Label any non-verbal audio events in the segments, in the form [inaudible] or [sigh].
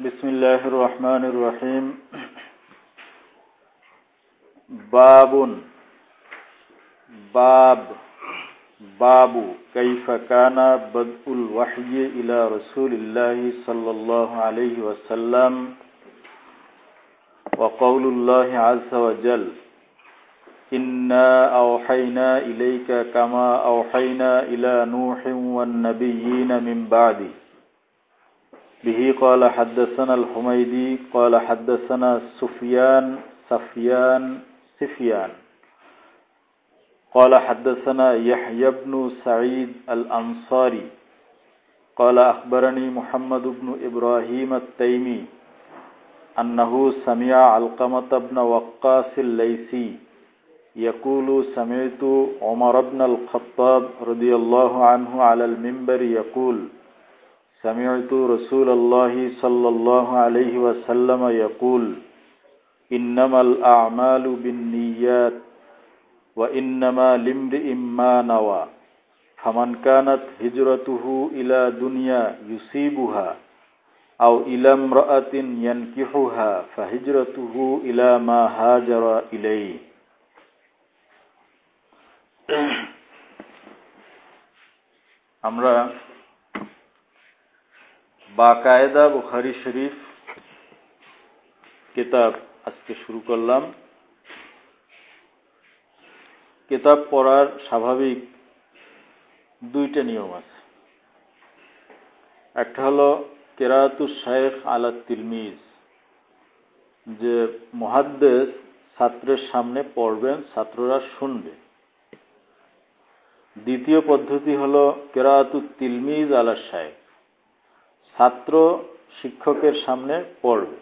بسم الله الرحمن الرحيم. باب باب باب كيف كان بدء الوحي إلى رسول الله صلى الله عليه وسلم؟ وقول الله عز وجل إنا أوحينا إليك كما أوحينا إلى نوح والنبيين من بعده. به قال حدثنا الحميدي قال حدثنا سفيان سفيان سفيان. قال حدثنا يحيى بن سعيد الأنصاري. قال أخبرني محمد بن إبراهيم التيمي أنه سمع علقمة بن وقاص الليثي يقول سمعت عمر بن الخطاب رضي الله عنه على المنبر يقول سمعت رسول الله صلى الله عليه وسلم يقول إنما الأعمال بالنيات وإنما لامرئ ما نوى فمن كانت هجرته إلى دنيا يصيبها أو إلى امرأة ينكحها فهجرته إلى ما هاجر إليه [clears throat] আমরা বাকায়দা বুখারি শরীফ কিতাব আজকে শুরু করলাম। কিতাব পড়ার স্বাভাবিক দুইটা নিয়ম আছে। একটা হলো কেরাতু শেখ আলা তিলমিজ, যে মহাদ্দেশ ছাত্রের সামনে পড়বেন, ছাত্ররা শুনবে। দ্বিতীয় পদ্ধতি হল কেরাতু তিলমিজ আলা শেখ ছাত্র শিক্ষকের সামনে পড়বে।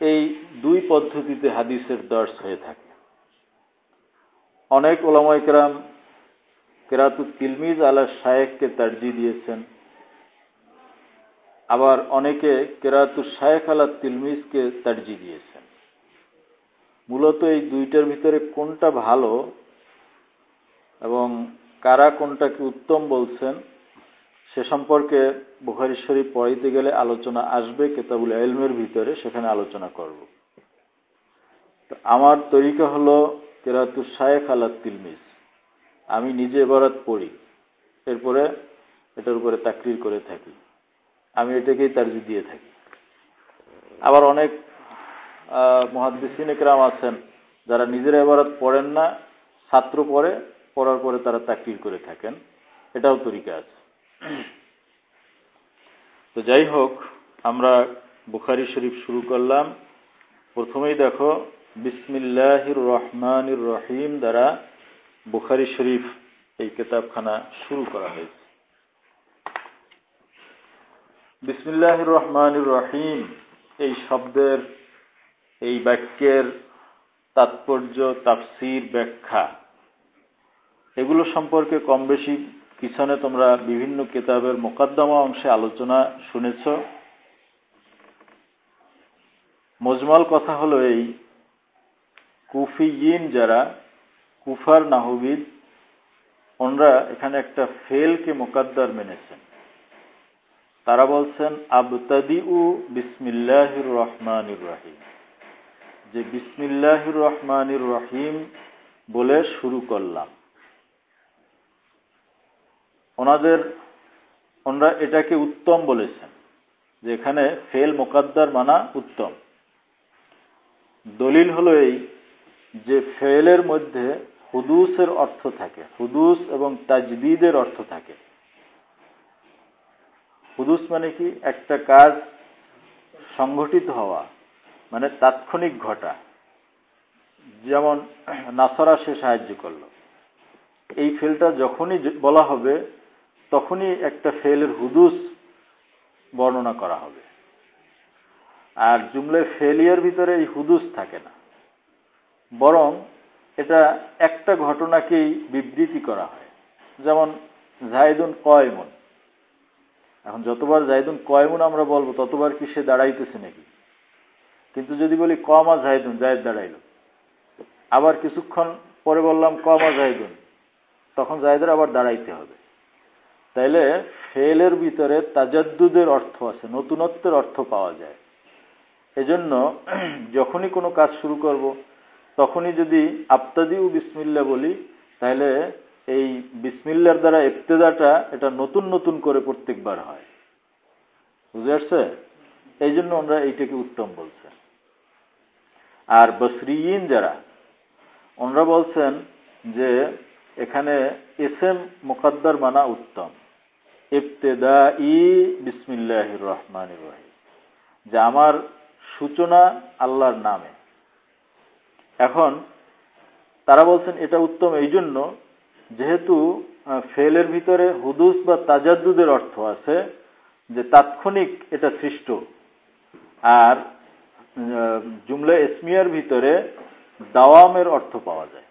এই দুই পদ্ধতিতে হাদিসের দর্শ হয়ে থাকে। অনেক ওলামাইকরাম কেরাতু তিলমিজ আলা শায়েককে তার্জি দিয়েছেন। আবার অনেকে কেরাতু শায়েক আলা তিলমিজকে তার্জি দিয়েছেন। মূলত এই দুইটার ভিতরে কোনটা ভালো এবং কারা কোনটাকে উত্তম বলছেন সে সম্পর্কে বুখারি শরীফ পড়াইতে গেলে আলোচনা আসবে কেতাবুল এলমের ভিতরে, সেখানে আলোচনা করব। আমার তরিকা হল কেরাতু শায়েখ আলা তিলমিজ। আমি নিজে এবারত পড়ি, এরপরে এটার উপরে তাকরির করে থাকি। আমি এটাকেই তার্জি দিয়ে থাকি। আবার অনেক মহাদিসিন একরাম আছেন, যারা নিজেরা এবারত পড়েন না, ছাত্র পড়ে, পড়ার পরে তারা তাকরির করে থাকেন। এটাও তরিকা আছে। তো যাই হোক, আমরা বুখারি শরীফ শুরু করলাম। প্রথমেই দেখো, বিসমিল্লাহির রহমানির রহিম দ্বারা বুখারি শরীফ এই কেতাবখানা শুরু করা হয়েছে। বিসমিল্লাহির রহমানির রহিম, এই শব্দের, এই বাক্যের তাৎপর্য, তাফসির, ব্যাখ্যা, এগুলো সম্পর্কে কম বেশি পিছনে তোমরা বিভিন্ন কিতাবের মোকদ্দমা অংশে আলোচনা শুনেছ। মজমাল কথা হলো এই, কুফিয়িন যারা, কুফার নাহবিদ, ওনরা এখানে একটা ফেলকে মোকাদ্দার মেনেছেন। তারা বলছেন আবতাদি উ বিসমিল্লাহির রহমানির রহিম। যে বিসমিল্লাহির রহমানির রহিম বলে শুরু করলাম। ওনাদের, ওনারা এটাকে উত্তম বলেছেন, যে এখানে ফেল মোকাদ্দার মানা উত্তম। দলিল হলো এই যে ফেলের মধ্যে হুদুসের অর্থ থাকে, হুদুস এবং তাজদিদের অর্থ থাকে। হুদুস মানে কি? একটা কাজ সংঘটিত হওয়া মানে তাৎক্ষণিক ঘটা। যেমন নাসরা সে সাহায্য করল। এই ফেলটা যখনই বলা হবে তখনই একটা ফেলের হুদুস বর্ণনা করা হবে। আর জুমলে ফেলিয়ার ভিতরে এই হুদুস থাকে না। বরং এটা একটা ঘটনাকেই বিবৃতি করা হয়। যেমন জায়দুন কয়মন। এখন যতবার জায়দুন কয়মন আমরা বলব, ততবার কি সে দাঁড়াইতেছে নাকি? কিন্তু যদি বলি কমা জায়দুন জায়দ দাঁড়াইল। আবার কিছুক্ষণ পরে বললাম কমা জায়দুন তখন জায়দের আবার দাঁড়াইতে হবে। তাইলে ফেলের ভিতরে তাজাদ্দুদের অর্থ আছে, নতুনত্বের অর্থ পাওয়া যায়। এজন্য যখনই কোনো কাজ শুরু করব, তখনই যদি আপ্তাদি ও বিসমিল্লা বলি তাহলে এই বিসমিল্লার দ্বারা ইফতেদাটা এটা নতুন নতুন করে প্রত্যেকবার হয়। বুঝে আসছে এই জন্য আমরা এইটাকে উত্তম বলছেন আর বসরিন যারা, ওনারা বলছেন যে এখানে এস এম মোকাদ্দার মানা উত্তম। বিসমিল্লাহ রহমান রহিম, যে আমার সূচনা আল্লাহর নামে। এখন তারা বলছেন এটা উত্তম এই জন্য যেহেতু ফেলের ভিতরে হুদুস বা তাজাদুদের অর্থ আছে যে তাৎক্ষণিক এটা সৃষ্ট। আর জুমলা এসমিয়ার ভিতরে দাওয়ামের অর্থ পাওয়া যায়,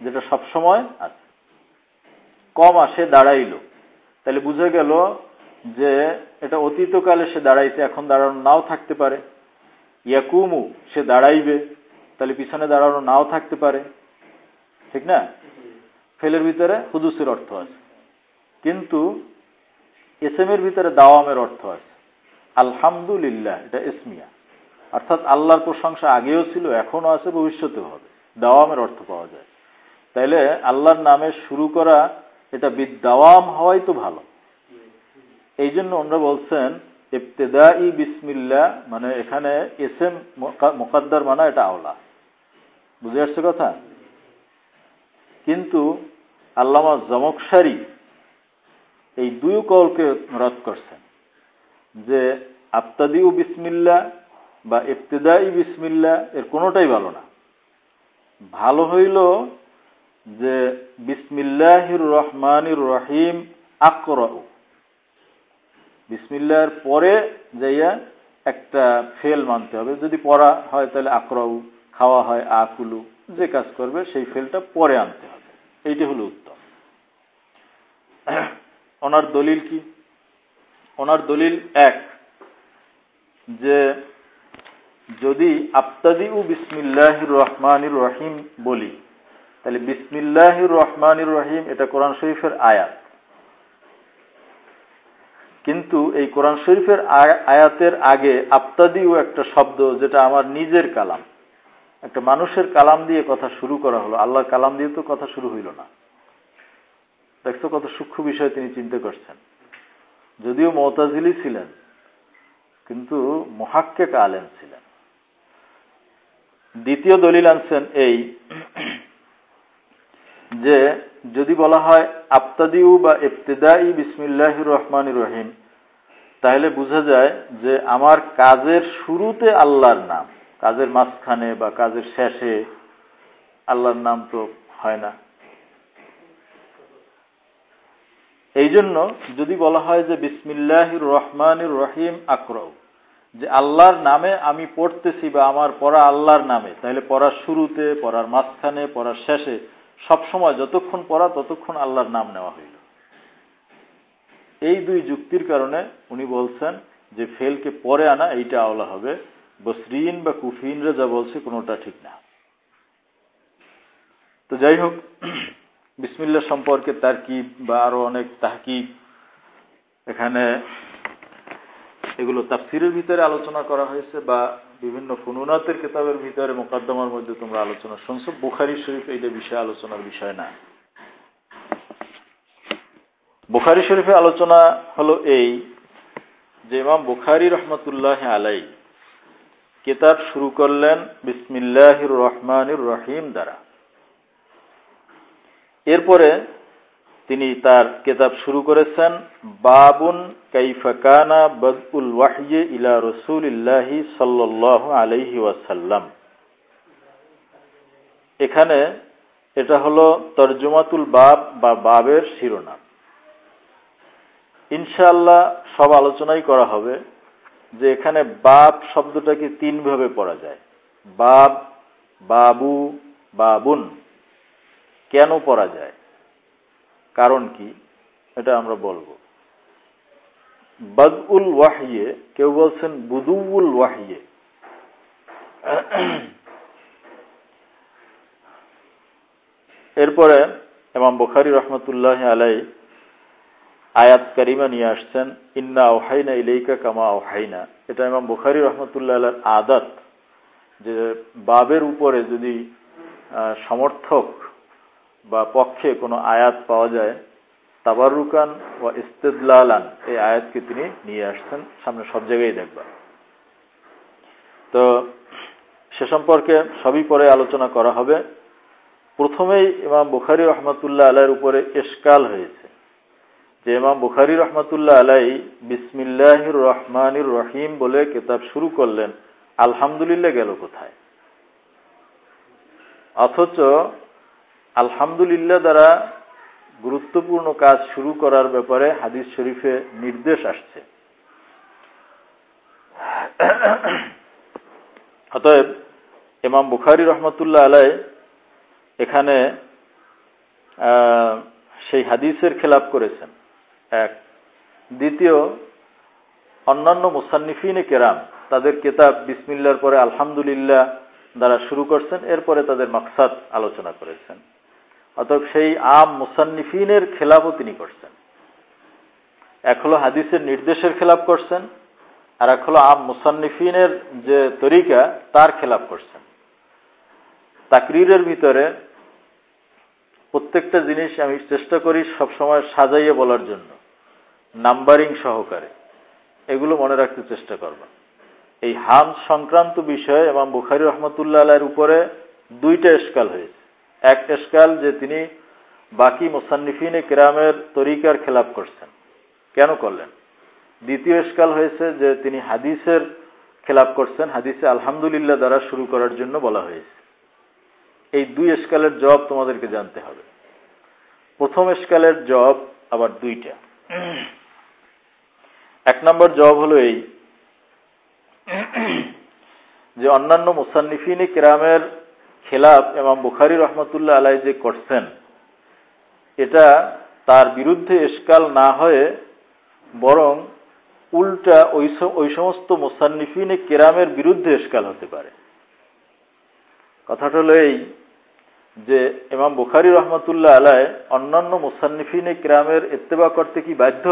যেটা সবসময় আছে। কম আসে, দাঁড়াইল। তাহলে বুঝে গেল যে এটা অতীতকালে সে দাঁড়াইতে, এখন দাঁড়ানো নাও থাকতে পারে। ইয়াকুমু, সে দাঁড়াইবে, তাহলে পিছনে দাঁড়ানো নাও থাকতে পারে। ঠিক না? ফেলের ভিতরে হুদুসের অর্থ আছে। কিন্তু এস এর ভিতরে দাওয়ামের অর্থ আছে। আলহামদুলিল্লাহ, এটা এসমিয়া অর্থাৎ আল্লাহর প্রশংসা আগেও ছিল এখনও আছে, ভবিষ্যতেও হবে। দাওয়ামের অর্থ পাওয়া যায়। তাইলে আল্লাহর নামে শুরু করা এটা বিদাওয়াম হওয়াই তো ভালো। এই জন্য ওনারা বলছেন ইবতেদা ই বিসমিল্লা মানে এখানে এস এম মোকাদ্দার মানা এটা আওলা। বুঝে আসছে কথা? কিন্তু আল্লামা জমকসারি এই দুই কলকে রদ করছেন যে আপ্তাদি ও বিসমিল্লা বা ইবতেদাই বিসমিল্লা এর কোনোটাই ভালো না। ভালো হইল যে বিসমিল্লাহির রহমানির রহিম, আকরাউ। বিসমিল্লার পরে যাইয়া একটা ফেল মানতে হবে। যদি পড়া হয় তাহলে আকরাউ, খাওয়া হয় আকুলু, যে কাজ করবে সেই ফেলটা পরে আনতে হবে। এইটা হলো উত্তম। ওনার দলিল কি? ওনার দলিল এক, যে যদি আপ্তাদি ও বিসমিল্লাহির রহমানির রহিম বলি তাহলে বিসমিল্লাহির রহমানির রহিম, এটা কোরআন শরীফের আয়াত। কিন্তু এই কোরআন শরীফের আয়াতের আগে আপ্তাদিও একটা শব্দ যেটা আমার নিজের কালাম। একটা মানুষের কালাম দিয়ে কথা শুরু করা হলো। আল্লাহর কালাম দিয়ে তো কথা শুরু হইল না। দেখছ কত সূক্ষ্ম বিষয় তিনি চিন্তা করছেন। যদিও মতাজিলি ছিলেন, কিন্তু মহাক্কে আলেন ছিলেন। দ্বিতীয় দলিল আনছেন এই যে যদি বলা হয় আপ্তাদিউ বা ইবতেদাই বিসমিল্লাহ রহমান রহিম, তাহলে বোঝা যায় যে আমার কাজের শুরুতে আল্লাহর নাম, কাজের মাঝখানে বা কাজের শেষে আল্লাহর নাম তো হয় না। এই জন্য যদি বলা হয় যে বিসমিল্লাহ রহমান রহিম আক্রৌ যে আল্লাহর নামে আমি পড়তেছি বা আমার পড়া আল্লাহর নামে, তাহলে পড়ার শুরুতে, পড়ার মাঝখানে, পড়ার শেষে সবসময় যতক্ষণ পড়া, ততক্ষণ আল্লাহর নাম নেওয়া হইল। এই দুই যুক্তির কারণে উনি বলছেন যে ফেলকে পরে আনা, এইটা আওলা হবে। বসরিন বা কুফিনরা যা বলছে, কোনোটা ঠিক না। তো যাই হোক বিসমিল্লা সম্পর্কে তার কি বা আরও অনেক তাহকিব এখানে এগুলো তাফসিরের ভিতরে আলোচনা করা হয়েছে বা বিভিন্ন ফুনুনাতের কেতাবের ভিতরে মোকদ্দমার মধ্যে তোমরা আলোচনা শুনছো। বুখারি শরীফ এইটা বিষয়ে আলোচনার বিষয় না। বুখারি শরীফে আলোচনা হলো এই যে ইমাম বুখারি রহমতুল্লাহ আলাই কেতাব শুরু করলেন বিসমিল্লাহির রহমানির রহিম দ্বারা। এরপরে তিনি তার কেতাব শুরু করেছেন, বাবুন কাইফাকানা বদউল ওয়াহিয়ে ইলা রসুলিল্লাহি সাল্লাহ আলহি ওয়াসাল্লাম। এখানে এটা হলো তর্জমাতুল বাব বা বাবের শিরোনাম। ইনশাআল্লাহ সব আলোচনাই করা হবে যে এখানে বাপ শব্দটাকে তিন ভাবে পড়া যায়। বাব, বাবু, বাবুন কেন পড়া যায়? কারণ কি? এটা আমরা বলব। বদউল ওয়াহিয়ে কেউ বলছেন বুদুউল ওয়াহিয়ে এরপরে এমাম বুখারি রহমতুল্লাহ আলাই আয়াত কারিমা নিয়ে আসছেন, ইন্না ওহাইনা ইলেইকা কামা ওহাইনা। এটা ইমাম বুখারি রহমতুল্লাহ আল্লাহর আদাত, যে বাবের উপরে যদি সমর্থক বা পক্ষে কোনো আয়াত পাওয়া যায় তাবারুকান ও ইস্তেদলালান, এই আয়াতকে তিনি নিয়ে আসছেন, সামনে সব জায়গায় দেখবেন তো সে সম্পর্কে সবই পরে আলোচনা করা হবে। প্রথমেই ইমাম বুখারি রহমতুল্লাহ আলাইয়ের উপরে এসকাল হয়েছে। যে ইমাম বুখারি রহমতুল্লাহ আলাই বিসমিল্লাহির রহমানির রহিম বলে কেতাব শুরু করলেন, আলহামদুলিল্লাহ গেল কোথায়? অথচ আলহামদুলিল্লাহ দ্বারা গুরুত্বপূর্ণ কাজ শুরু করার ব্যাপারে হাদিস শরীফে নির্দেশ আসছে। অতএব ইমাম বুখারি রহমতুল্লাহ আলাই এখানে সেই হাদিসের খেলাপ করেছেন। এক। দ্বিতীয়, অন্যান্য মুসান্নিফিনে কেরাম, তাদের কেতাব বিসমিল্লার পরে আলহামদুলিল্লাহ দ্বারা শুরু করছেন, এরপরে তাদের মাকসাদ আলোচনা করেছেন। অতএব সেই আম মুসান্নিফিনের খেলাফও তিনি করছেন। এক হলো হাদিসের নির্দেশের খেলাপ করছেন, আর এক হলো আম মুসান্নিফিনের যে তরিকা, তার খেলাপ করছেন। তাকরিরের ভিতরে প্রত্যেকটা জিনিস আমি চেষ্টা করি সবসময় সাজাইয়ে বলার জন্য। নাম্বারিং সহকারে। এগুলো মনে রাখতে চেষ্টা করব এই হাম সংক্রান্ত বিষয়ে এবং বুখারি রহমতুল্লাহ উপরে দুইটা এসকাল হয়েছে। এক এসকাল যে তিনি বাকি মোসান্নিফিনে কেরামের তরিকার খেলাপ করছেন। কেন করলেন? দ্বিতীয় এসকাল হয়েছে যে তিনি হাদিসের খেলাপ করছেন। হাদিসে আলহামদুলিল্লাহ দ্বারা শুরু করার জন্য বলা হয়েছে। এই দুই এসকালের জব তোমাদেরকে জানতে হবে। প্রথম এসকালের জব আবার দুইটা। এক নম্বর জব হলো এই যে অন্যান্য মুসান্নিফিনী কেরামের খেলাফ এবং বুখারি রহমতুল্লাহ আলাই যে করছেন, এটা তার বিরুদ্ধে এসকাল না হয়ে বরং উল্টা ওই সমস্ত মুসান্নিফিনে কেরামের বিরুদ্ধে এসকাল হতে পারে। কথাটা হলো এই যে এমাম বুখারি রহমতুল্লাহ আলায় অন্যান্য মুসান্নিফিনে কেরামের এত্তেবা করতে কি বাধ্য?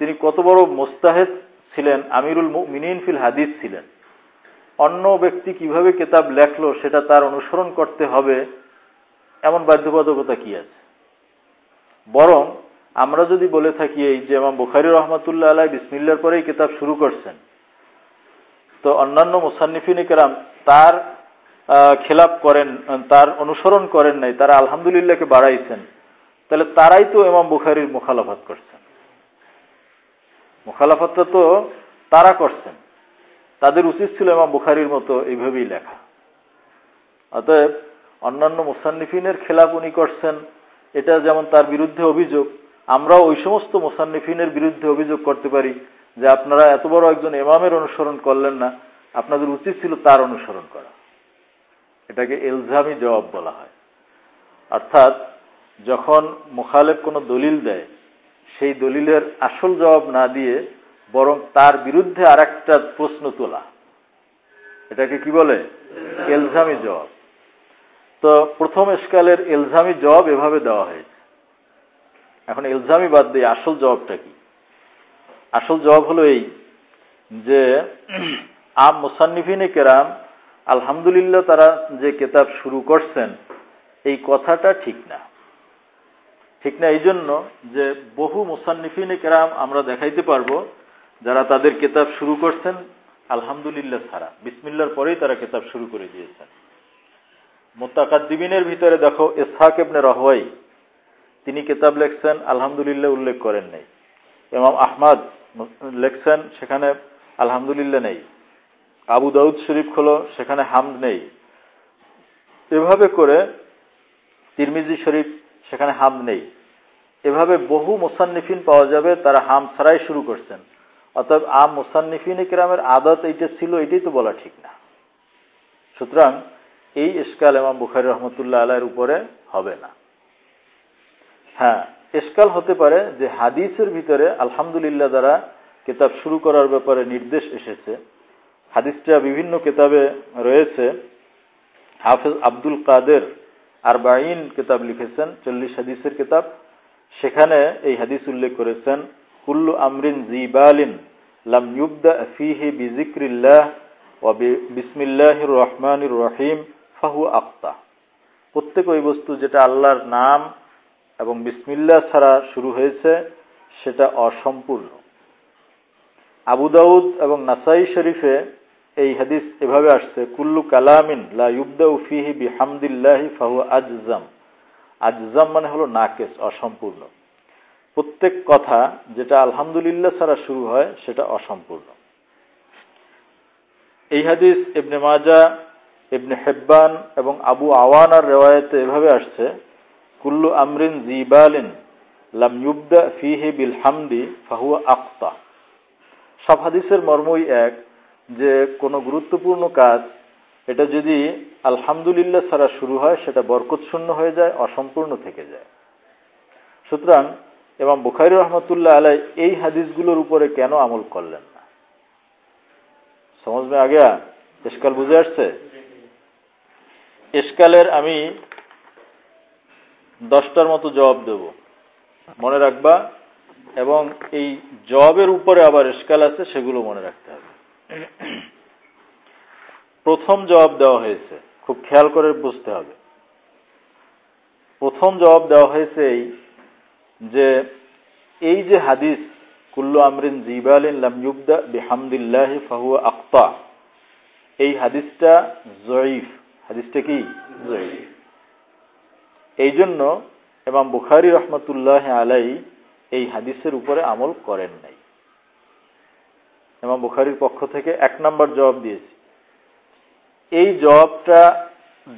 তিনি কত বড় মোস্তাহেদ ছিলেন, আমিরুল মিনিন ফিল হাদিস ছিলেন। অন্য ব্যক্তি কীভাবে কেতাব লেখলো সেটা তার অনুসরণ করতে হবে, এমন বাধ্যবাধকতা কি আছে? বরং আমরা যদি বলে থাকি এই যে আমার বুখারি রহমতুল্লাহ আলাই বিসমিল্লার পরেই কেতাব শুরু করছেন, তো অন্যান্য মুসান্নিফিন কেরাম তার খেলাপ করেন, তার অনুসরণ করেন নাই, তারা আলহামদুলিল্লাহকে বাড়াইছেন, তাহলে তারাই তো এমাম বুখারির মুখালাফাত করছেন। মুখালাফাতটা তো তারা করছেন। তাদের উচিত ছিল এমাম বুখারির মতো এইভাবেই লেখা। অতএব অন্যান্য মুসান্নিফিনের খেলাপ উনি করছেন, এটা যেমন তার বিরুদ্ধে অভিযোগ, আমরাও ওই সমস্ত মুসান্নিফিনের বিরুদ্ধে অভিযোগ করতে পারি যে আপনারা এত বড় একজন এমামের অনুসরণ করলেন না, আপনাদের উচিত ছিল তার অনুসরণ করা। এটাকে এলজামি জবাব বলা হয়। অর্থাৎ যখন মুখালেব কোনো দলিল দেয়, সেই দলিলের আসল জবাব না দিয়ে বরং তার বিরুদ্ধে আর একটা প্রশ্ন তোলা। এটাকে কি বলে? এলজামি জবাব। তো প্রথম স্কালের এলজামি জবাব এভাবে দেওয়া হয়েছে। এখন এলজামি বাদ দিয়ে আসল জবাবটা কি? আসল জবাব হলো এই যে, আম মুসান্নিফিনে কেরাম, আলহামদুলিল্লাহ তারা যে কেতাব শুরু করছেন, এই কথাটা ঠিক না। ঠিক না এই জন্য যে বহু মুসান্নিফিনে কেরাম আমরা দেখাইতে পারব যারা তাদের কেতাব শুরু করছেন, আলহামদুলিল্লাহ ছাড়া। বিসমিল্লার পরেই তারা কেতাব শুরু করে দিয়েছেন। মোত্তাকাদ্দিবিনের ভিতরে দেখো, ইসহাক এবনে রহওয়াই, তিনি কেতাব লেখছেন, আলহামদুলিল্লাহ উল্লেখ করেন নাই। এমাম আহমাদ লেখছেন, সেখানে আলহামদুলিল্লাহ নেই। আবু দাউদ শরীফ হলো সেখানে হামদ নেই। এভাবে করে তিরমিজি শরীফ, সেখানে হাম নেই। এভাবে বহু মুসান্নিফিন পাওয়া যাবে, তারা হাম ছাড়াই শুরু করছেন। অর্থাৎ আম মুসান্নিফিন কিরামের আদত এইটা ছিল, এটাই তো বলা ঠিক না। সুতরাং এই ইস্কাল এমাম বুখারি রহমতুল্লাহ আলাহের উপরে হবে না। হ্যাঁ ইস্কাল হতে পারে যে হাদিসের ভিতরে আলহামদুলিল্লাহ দ্বারা কিতাব শুরু করার ব্যাপারে নির্দেশ এসেছে। হাদিসটা বিভিন্ন কিতাবে রয়েছে। হাফেজ আব্দুল কাদের আর বাইন কিতাব লিখেছেন, চল্লিশ হাদিসের কিতাব। সেখানে এই হাদিস উল্লেখ করেছেন কুল্লু আমরিন জিবালিন লাম ইউবদা ফিহি বিজিক্রিল্লাহ ও বিসমিল্লাহির রহমানির রহিম, ফাহু আক্তা। প্রত্যেক ওই বস্তু যেটা আল্লাহর নাম এবং বিসমিল্লা ছাড়া শুরু হয়েছে, সেটা অসম্পূর্ণ। আবু দাউদ এবং নাসাই শরীফে এই হাদিস এভাবে আসছে, কুল্লু কালামিন লা ইউবদা ফিহি বিহামদিল্লাহি ফাহু আজজাম। আজজাম মানে হলো নাকেস অসম্পূর্ণ। প্রত্যেক কথা যেটা আলহামদুলিল্লাহ ছাড়া শুরু হয়, সেটা অসম্পূর্ণ। এই হাদিস ইবনে মাজা, ইবনে হেব্বান এবং আবু আওয়ানার রেওয়ায়তে এভাবে আসছে, কুল্লু আমরিন জিবালিন লাম ইউবদা ফিহে বিল হামদি ফাহুয়া আক্তা। সব হাদিসের মর্মই এক, যে কোনো গুরুত্বপূর্ণ কাজ, এটা যদি আলহামদুলিল্লাহ ছাড়া শুরু হয়, সেটা বরকত শূন্য হয়ে যায়, অসম্পূর্ণ থেকে যায়। সুতরাং এবং বুখারি রহমতুল্লাহ আলাই এই হাদিসগুলোর উপরে কেন আমল করলেন না? সমজমে আগে এসকাল বুঝে আসছে? এসকালের আমি দশটার মতো জবাব দেব। মনে রাখবা, এবং এই জবাবের উপরে আবার এসকাল আছে, সেগুলো মনে রাখতে হবে। প্রথম জবাব দেওয়া হয়েছে, খুব খেয়াল করে বুঝতে হবে। প্রথম জবাব দেওয়া হয়েছে এই যে এই যে হাদিস, কুল্লু আমরিন জিবালিন লাময়ুবদা আক্তা এই হাদিসটা জয়ীফ। হাদিসটা কি? জয়ীফ। এই জন্য এবং বুখারি রহমতুল্লাহ আলাই এই হাদিসের উপরে আমল করেন নাই। এবং বুখারির পক্ষ থেকে এক নম্বর জবাব দিয়েছি। এই জবাবটা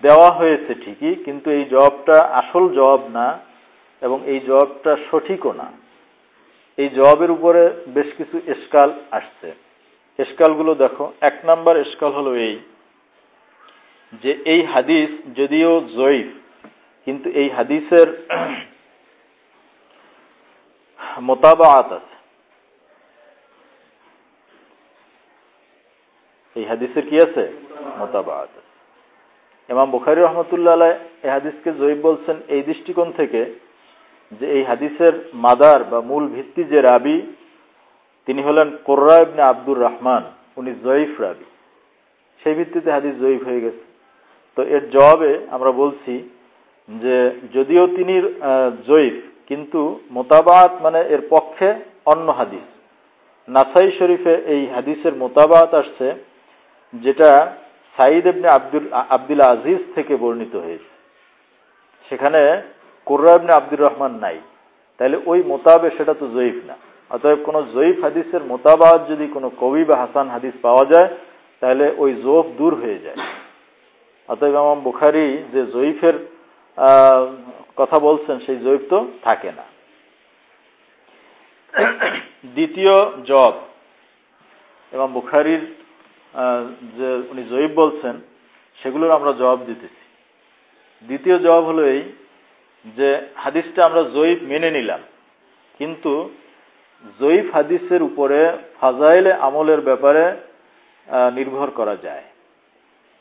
দেওয়া হয়েছে ঠিকই, কিন্তু এই জবাবটা আসল জবাব না। এবং এই জবাবটা সঠিকও না। এই জবাবের উপরে বেশ কিছু এসকাল আসছে। এসকালগুলো দেখো। এক নাম্বার এসকাল হলো এই যে এই হাদিস যদিও জয়ীফ, কিন্তু এই হাদিসের [clears throat] মোতাবাত আছে। এই হাদিসের কি আছে? মোতাবাত আছে। এমাম বুখারি রহমতুল্লাহ এই হাদিসকে জয়ীব বলছেন, এই দৃষ্টিকোণ থেকে যে এই হাদিসের মাদার বা মূল ভিত্তি যে রাবি, তিনি হলেন কোর্রা ইবনে আব্দুর রহমান, উনি জয়ীফ রাবি। সেই ভিত্তিতে হাদিস জয়ীফ হয়ে গেছে। তো এর জবাবে আমরা বলছি যে যদিও তিনি জয়ীফ, কিন্তু মোতাবাত মানে এর পক্ষে অন্য হাদিস। নাসাই শরীফে এই হাদিসের মোতাবাত আসছে, যেটা সাইদ এবনে আব্দুল আব্দুল আজিজ থেকে বর্ণিত হয়েছে। সেখানে কোর্রাবনে আব্দুর রহমান নাই। তাহলে ওই মোতাবে সেটা তো জয়ীফ না। অতএব কোন জয়ীফ হাদিসের মোতাবাদ যদি কোনো কবি বা হাসান হাদিস পাওয়া যায়, তাহলে ওই জোফ দূর হয়ে যায়। অতএব আমার বুখারি যে জয়ীফের কথা বলছেন, সেই জয়ীফ তো থাকে না। দ্বিতীয় জব। এবং বুখারির যে উনি জয়ীব বলছেন, সেগুলোর আমরা জবাব দিতেছি। দ্বিতীয় জবাব হলো এই যে হাদিসটা আমরা জয়ীফ মেনে নিলাম। কিন্তু জয়ীফ হাদিসের উপরে ফাজাইলে আমলের ব্যাপারে নির্ভর করা যায়।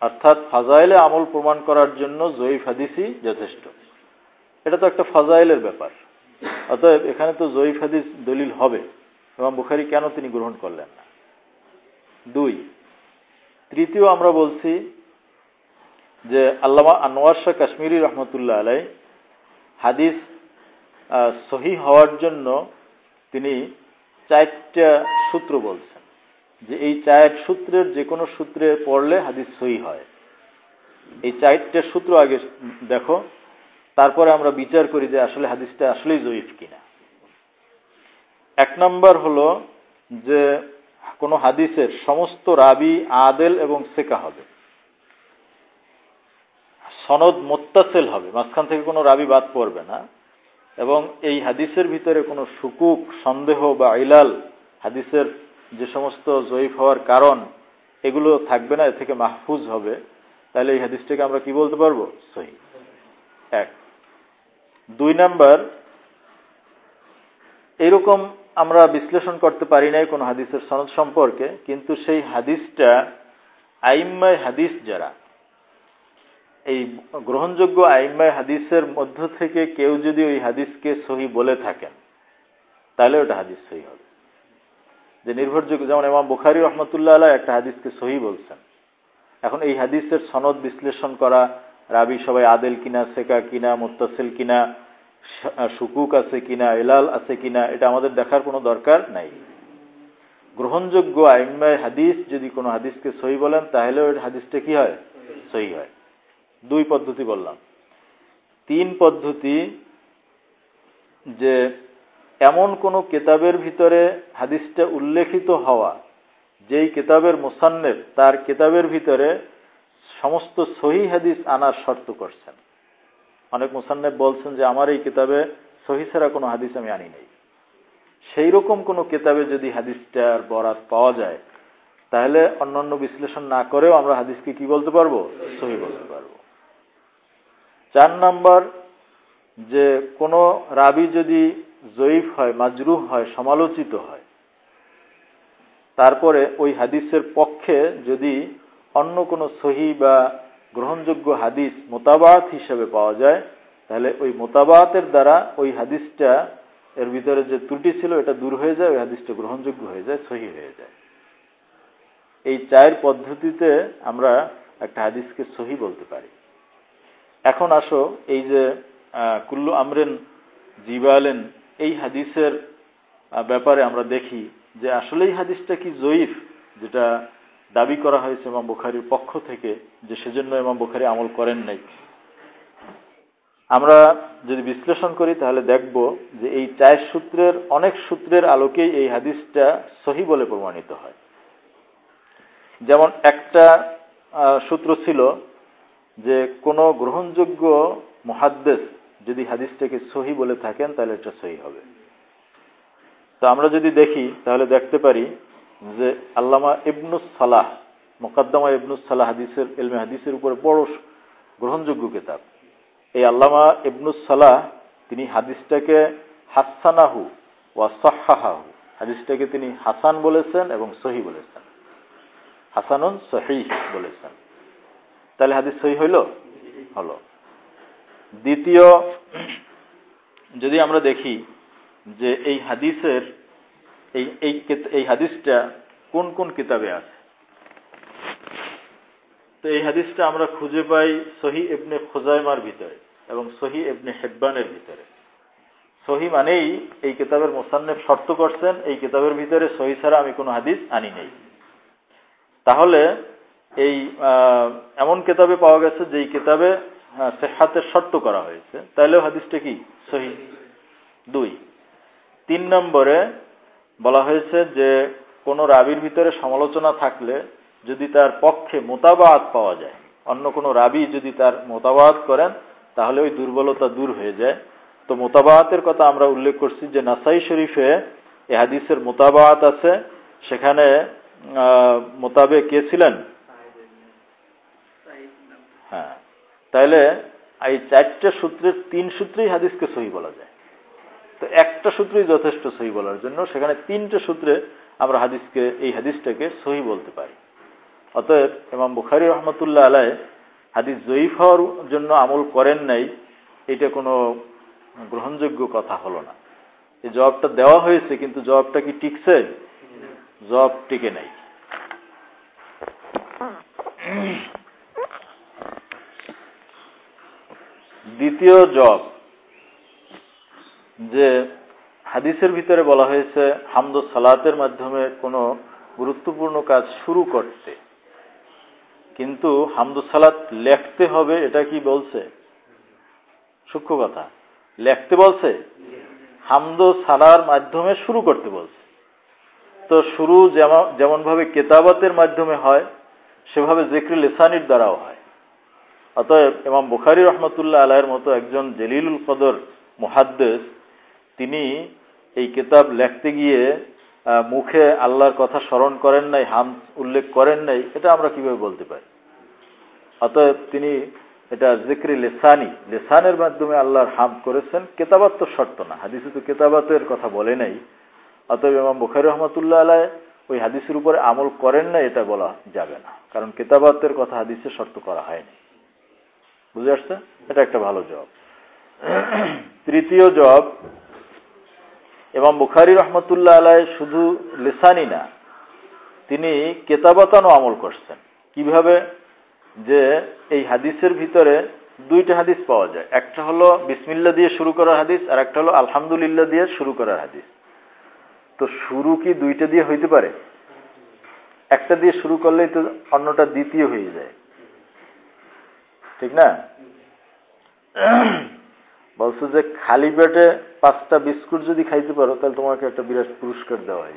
অর্থাৎ ফাজাইলে আমল প্রমাণ করার জন্য জয়ীফ হাদিসই যথেষ্ট। এটা তো একটা ফাজাইলের ব্যাপার। অতএব এখানে তো জয়ীফ হাদিস দলিল হবে। এবং বুখারি কেন তিনি গ্রহণ করলেন না? দুই, তৃতীয় আমরা বলছি যে আল্লামা আনোয়ার শাহ কাশ্মীরি রহমতুল্লাহ আলাই হাদিস সহি হওয়ার জন্য তিনি চারটা সূত্র বলছেন যে এই চার সূত্রের যে কোনো সূত্রে পড়লে হাদিস সহি হয়। এই চারটা সূত্র আগে দেখো, তারপরে আমরা বিচার করি যে আসলে হাদিসটা আসলেই জয়ীফ কিনা। এক নম্বর হল যে কোন হাদিসের সমস্ত রাবি, আদেল এবং সেকা হবে। সনদ মোত্তাসেল হবে, মাঝখান থেকে কোনো রাবি বাদ পড়বে না। এবং এই হাদিসের ভিতরে কোনো সুকুক সন্দেহ বা ইলাল, হাদিসের যে সমস্ত জয়ীফ হওয়ার কারণ, এগুলো থাকবে না, এ থেকে মাহফুজ হবে। তাহলে এই হাদিসটাকে আমরা কি বলতে পারব? সহি। এক। দুই নাম্বার, এরকম আমরা বিশ্লেষণ করতে পারি নাই কোন হাদিসের সনদ সম্পর্কে, কিন্তু সেই হাদিসটা আইম্মায় হাদিস যারা এই গ্রহণযোগ্য আইম্মায় হাদিসের মধ্য থেকে কেউ যদি ওই হাদিসকে সহি বলে থাকেন, তাহলে ওটা হাদিস সহি হবে। যে নির্ভরযোগ্য, যেমন এমাম বুখারি রহমতুল্লাহ আল্লাহ একটা হাদিসকে সহি বলছেন। এখন এই হাদিসের সনদ বিশ্লেষণ করা, রাবি সবাই আদেল কিনা, সেকা কিনা, মোত্তাসিল কিনা সুকুক আছে কিনা, এলাল আছে কিনা, এটা আমাদের দেখার কোনো দরকার নাই। গ্রহণযোগ্য আইম্মায় হাদিস যদি কোনো হাদিসকে সহি বলেন, তাহলে ওই হাদিসটা কি হয়? সহি হয়। দুই পদ্ধতি বললাম। তিন পদ্ধতি যে এমন কোন কেতাবের ভিতরে হাদিসটা উল্লেখিত হওয়া, যেই কেতাবের মোসান্নের তার কেতাবের ভিতরে সমস্ত সহি হাদিস আনার শর্ত করছেন। অনেক মোসান্নেব বলছেন যে, আমার এই কিতাবে সহি ছাড়া কোনো হাদিস আমি আনি নাই। সেই রকম কোনো কেতাবে যদি হাদিসটার বরাত পাওয়া যায়, তাহলে অন্যান্য বিশ্লেষণ না করেও আমরা হাদিসকে কি বলতে পারব? সহি বলতে চার নাম্বার, যে কোন রাবি যদি জয়ীফ হয় মাজরুহ হয়, সমালোচিত হয়, তারপরে ওই হাদিসের পক্ষে যদি অন্য কোন সহি বা গ্রহণযোগ্য হাদিস মোতাবাত হিসেবে পাওয়া যায়, তাহলে ওই মোতাবাতের দ্বারা ওই হাদিসটা এর ভিতরে যে ত্রুটি ছিল, এটা দূর হয়ে যায়, ওই হাদিসটা গ্রহণযোগ্য হয়ে যায়, সহি হয়ে যায়। এই চায়ের পদ্ধতিতে আমরা একটা হাদিসকে সহি বলতে পারি। এখন আসো, এই যে কুল্লু আমরেন জিবালেন এই হাদিসের ব্যাপারে আমরা দেখি যে আসলেই হাদিসটা কি জয়ীফ, যেটা দাবি করা হয়েছে ইমাম বুখারির পক্ষ থেকে যে সেজন্য ইমাম বুখারি আমল করেন নাই। আমরা যদি বিশ্লেষণ করি, তাহলে দেখব যে এই চায়ের সূত্রের, অনেক সূত্রের আলোকেই এই হাদিসটা সহি বলে প্রমাণিত হয়। যেমন একটা সূত্র ছিল যে কোন গ্রহণযোগ্য মহাদ্দেশ যদি হাদিসটাকে সহি বলে থাকেন, তাহলে এটা সহি হবে। তো আমরা যদি দেখি, তাহলে দেখতে পারি যে আল্লামা ইবনুস সালাহ, মোকাদ্দমা ইবনুস সালাহ হাদিসের এলমে হাদিসের উপরে বড় গ্রহণযোগ্য কেতাব। এই আল্লামা ইবনুস সালাহ, তিনি হাদিসটাকে হাসানাহু ওয়া সাহাহু হাদিসটাকে তিনি হাসান বলেছেন এবং সহি বলেছেন। হাসানুন সহি বলেছেন। তাহলে হাদিস সহি হইল? হলো। দ্বিতীয়, যদি আমরা দেখি যে এই হাদিসের, এই এই হাদিসটা কোন কোন কিতাবে আছে? তো এই হাদিসটা আমরা খুঁজে পাই সহি এবনে খোজাইমার ভিতরে এবং সহি এবনে হেব্বানের ভিতরে। সহি মানেই এই কিতাবের মোসান্নেফ শর্ত করছেন, এই কিতাবের ভিতরে সহি ছাড়া আমি কোনো হাদিস আনি নেই। তাহলে এই এমন কেতাবে পাওয়া গেছে যে এই কেতাবে সেহাতের শর্ত করা হয়েছে। তাহলে হাদিসটা কি? সহি। দুই। তিন নম্বরে বলা হয়েছে যে, কোন রাবির ভিতরে সমালোচনা থাকলে যদি তার পক্ষে মোতাবাদ পাওয়া যায়, অন্য কোন রাবি যদি তার মোতাবাদ করেন, তাহলে ওই দুর্বলতা দূর হয়ে যায়। তো মোতাবাতের কথা আমরা উল্লেখ করছি যে, নাসাই শরীফে এ হাদিসের মোতাবাত আছে। সেখানে মোতাবে কে ছিলেন হ্যাঁ তাইলে এই চারটে সূত্রের তিন সূত্রেই হাদিসকে সহি বলা যায়। তো একটা সূত্রই যথেষ্ট সহি বলার জন্য, সেখানে তিনটে সূত্রে আমরা হাদিসকে, এই হাদিসটাকে সহি বলতে পারি। অতএব এমাম বুখারি রহমতুল্লাহ আলাই হাদিস জয়ীফ হওয়ার জন্য আমল করেন নাই, এটা কোনো গ্রহণযোগ্য কথা হলো না। এই জবাবটা দেওয়া হয়েছে, কিন্তু জবাবটা কি টিকছে? জবাব টিকে নাই। দ্বিতীয় জব, যে হাদিসের ভিতরে বলা হয়েছে, হামদ সালাতের মাধ্যমে কোনো গুরুত্বপূর্ণ কাজ শুরু করতে। কিন্তু হামদ সালাত লেখতে হবে, এটা কি বলছে? সূক্ষ্ম কথা। লেখতে বলছে? হামদ সালার মাধ্যমে শুরু করতে বলছে। তো শুরু যেমন ভাবে কেতাবাতের মাধ্যমে হয়, সেভাবে জেক্রি লেসানির দ্বারাও হয়। অতএব এমাম বুখারি রহমতুল্লাহ আলাহের মতো একজন জলিলুল কদর মুহাদ্দেস, তিনি এই কিতাব লেখতে গিয়ে মুখে আল্লাহর কথা স্মরণ করেন নাই, হাম উল্লেখ করেন নাই, এটা আমরা কীভাবে বলতে পারি? অতএব তিনি এটা জিক্রি লেসানি, লেসানের মাধ্যমে আল্লাহর হাম করেছেন, কেতাবাত তো শর্ত না, হাদিসে তো কেতাবাতের কথা বলে নাই। অতএব এমাম বুখারি রহমতুল্লাহ আলাহ ওই হাদিসের উপরে আমল করেন না এটা বলা যাবে না। কারণ কেতাবাতের কথা হাদিসে শর্ত করা হয়নি। বুঝে আসছে? এটা একটা ভালো জব তৃতীয় জব এবং বুখারি রহমতুল্লাহ আলাই শুধু লেসানি না, তিনি কেতাবাতানো আমল করছেন। কীভাবে? যে এই হাদিসের ভিতরে দুইটা হাদিস পাওয়া যায়। একটা হলো বিসমিল্লা দিয়ে শুরু করার হাদিস, আর একটা হলো আলহামদুলিল্লাহ দিয়ে শুরু করার হাদিস। তো শুরু কি দুইটা দিয়ে হইতে পারে? একটা দিয়ে শুরু করলেই তো অন্যটা দ্বিতীয় হয়ে যায়। ঠিক না? [coughs] বলছো যে খালি পেটে পাঁচটা বিস্কুট যদি খাইতে পারো তাহলে তোমাকে একটা বিরাট পুরস্কার দেওয়া হয়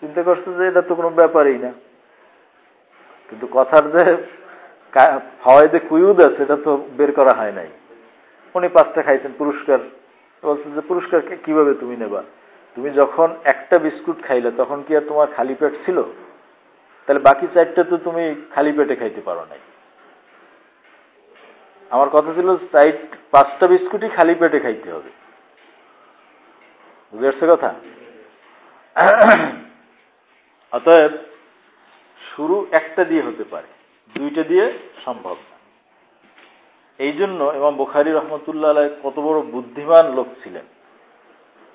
চিন্তা করছ যে এটা তো কোনো ব্যাপারই না। কিন্তু কথার যে হাওয়াইতে কুইউদ আছে সেটা তো বের করা হয় নাই। উনি পাঁচটা খাইছেন পুরস্কার। বলছে যে পুরস্কার কীভাবে তুমি নেবা? তুমি যখন একটা বিস্কুট খাইলে তখন কি আর তোমার খালি পেট ছিল? তাহলে বাকি চারটা তো তুমি খালি পেটে খাইতে পারো নাই। আমার কথা ছিল সাইড পাঁচটা বিস্কুটই খালি পেটে খাইতে হবে। বুঝে কথা? অতএব শুরু একটা দিয়ে হতে পারে, দুইটা দিয়ে সম্ভব না। এই জন্য এবং বোখারি রহমতুল্লাহ কত বড় বুদ্ধিমান লোক ছিলেন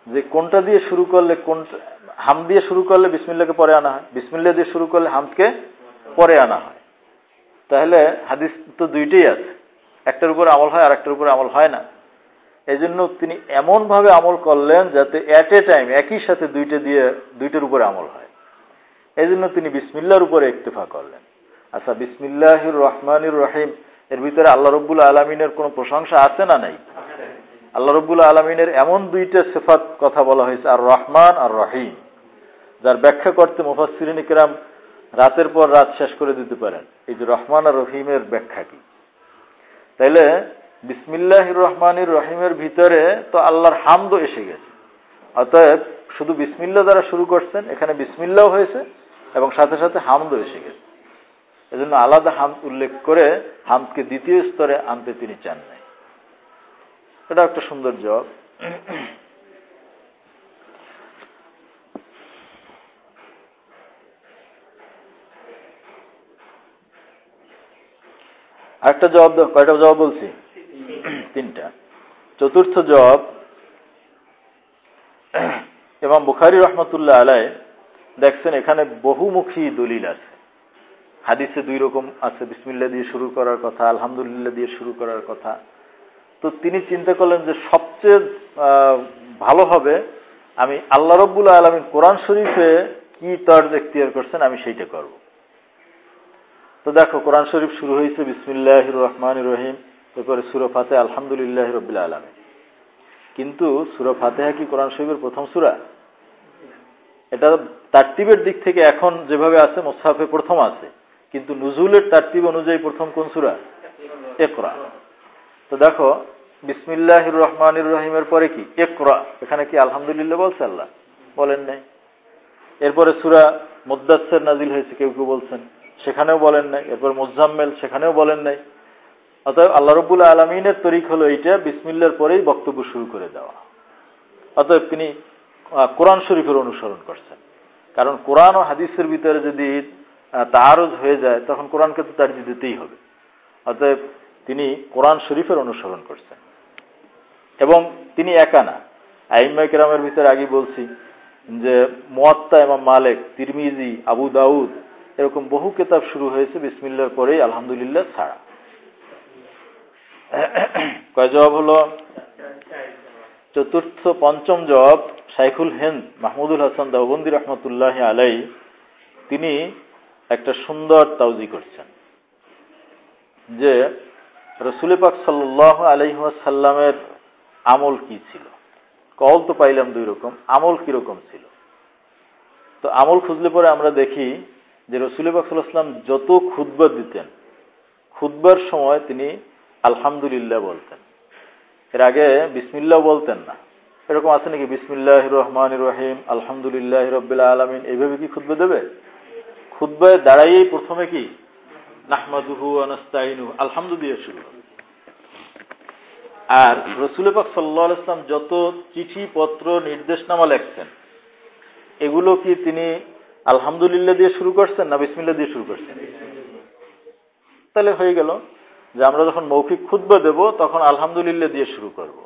যে কোনটা দিয়ে শুরু করলে কোনটা হাম দিয়ে শুরু করলে বিসমিল্লাকে পরে আনা হয় বিসমিল্লা দিয়ে শুরু করলে হামকে পরে আনা হয়। তাহলে হাদিস তো দুইটাই আছে। একটার উপরে আমল হয় আর একটার উপরে আমল হয় না। এই জন্য তিনি এমন ভাবে আমল করলেন যাতে এট এ টাইম একই সাথে দুইটা দিয়ে, দুইটার উপরে আমল হয়। এই জন্য তিনি বিসমিল্লার উপরে ইক্তেফা করলেন। আচ্ছা বিসমিল্লাহির রহমানুর রহিম, এর ভিতরে আল্লাহ রব্বুল আলমিনের কোন প্রশংসা আছে না নাই? আল্লাহ রব্বুল আলমিনের এমন দুইটা সেফাত কথা বলা হয়েছে, আর রহমান, আর রহিম, যার ব্যাখ্যা করতে মুফাসিরিন কিরাম রাতের পর রাত শেষ করে দিতে পারেন। এই যে রহমান আর রহিমের ব্যাখ্যা কি? তাইলে বিসমিল্লাহ রহমানির রহিমের ভিতরে তো আল্লাহর হামদ এসে গেছে। অতএব, শুধু বিসমিল্লা দ্বারা শুরু করছেন, এখানে বিসমিল্লাও হয়েছে এবং সাথে সাথে হামদ এসে গেছে। এজন্য আলাদা হাম উল্লেখ করে হামদকে দ্বিতীয় স্তরে আনতে তিনি চান নাই। এটা একটা সুন্দর জবাব। আরেকটা জবাব কয়টা জবাব বলছি? তিনটা। চতুর্থ জবাব এবং বুখারি রহমতুল্লাহ আলাই দেখছেন এখানে বহুমুখী দলিল আছে। হাদিসে দুই রকম আছে বিসমিল্লা দিয়ে শুরু করার কথা, আলহামদুলিল্লাহ দিয়ে শুরু করার কথা। তো তিনি চিন্তা করলেন যে সবচেয়ে ভালো হবে, আমি আল্লাহ রব্বুল আলমিন কোরআন শরীফে কি তর্জ এখতিয়ার করছেন, আমি সেইটা করব। তো দেখো, কোরআন শরীফ শুরু হয়েছে বিসমিল্লাহ রহমান রহিম, এরপরে সুরো ফাতে আলহামদুলিল্লাহ রবিল্লা আলমী কিন্তু সুরো ফাতেহা কি কোরআন শরীফের প্রথম সুরা? এটা তার্তিবের দিক থেকে এখন যেভাবে আছে মোসাফে প্রথম আছে। কিন্তু নুজুলের তার্তিব অনুযায়ী প্রথম কোন সুরা? একরা তো দেখো বিসমিল্লাহ রহমান রহিমের পরে কি? একরা এখানে কি আলহামদুলিল্লাহ বলছে আল্লাহ? বলেন নাই। এরপরে সুরা মুদাসের নাজিল হয়েছে, কেউ কেউ বলছেন। সেখানেও বলেন নাই, এরপর মুজাম্মেল সেখানেও বলেন নাই। অতএব আল্লাহ রবুল্লা আলমিনের তরিক হলো এইটা, বিসমিল্লার পরেই বক্তব্য শুরু করে দেওয়া। অতএব তিনি কোরআন শরীফের অনুসরণ করছেন। কারণ কোরআন ও হাদিসের ভিতরে যদি তারজ হয়ে যায়, তখন কোরআনকে তো তার দিতেই হবে। অতএব তিনি কোরআন শরীফের অনুসরণ করছেন। এবং তিনি একা না। আইম্মা কেরামের ভিতরে আগে বলছি যে, মোয়াত্তা এবং মালেক, তিরমিজি, আবু দাউদ এরকম বহু কেতাব শুরু হয়েছে বিসমিল্লার পরেই, আলহামদুলিল্লাহ, ছাড়া। কয় জবাব হল? চতুর্থ, পঞ্চম জবাব শাইখুল হেন্দ মাহমুদুল হাসান দাওবন্দি রহমতুল্লাহ আলাই তিনি একটা সুন্দর তাউজি করছেন। যে রসুল পাক সাল্লাহ আলহাসাল্লামের আমল কি ছিল? কল তো পাইলাম দুই রকম, আমল কীরকম ছিল? তো আমল খুঁজলে পরে আমরা দেখি যে রসুল পাকসাল্লাম যত খুদ্া দিতেন খুদ্বার সময় তিনি আলহামদুলিল্লাহ বলতেন। এর আগে বিসমিল্লাহ বলতেন না। এরকম আছে নাকি বিসমিল্লাহ রহমান রহিম, আলহামদুলিল্লাহ রবিল্লা আলমিন, এইভাবে কি খুদ্া দেবে? খুদ্বায় দাঁড়াইয়েই প্রথমে কি? নাহমাদুহু আনস্তাইনু আলহামদু দিয়ে শুরু। আর রসুল পাক সাল্লাহ ইসলাম যত চিঠি পত্র নির্দেশনামা লেখছেন এগুলো কি তিনি আলহামদুলিল্লাহ দিয়ে শুরু করছেন না বিসমিল্লা দিয়ে শুরু করছেন তাহলে হয়ে গেল যে আমরা যখন মৌখিক ক্ষুদ্র দেব, তখন আলহামদুলিল্লাহ দিয়ে শুরু করব।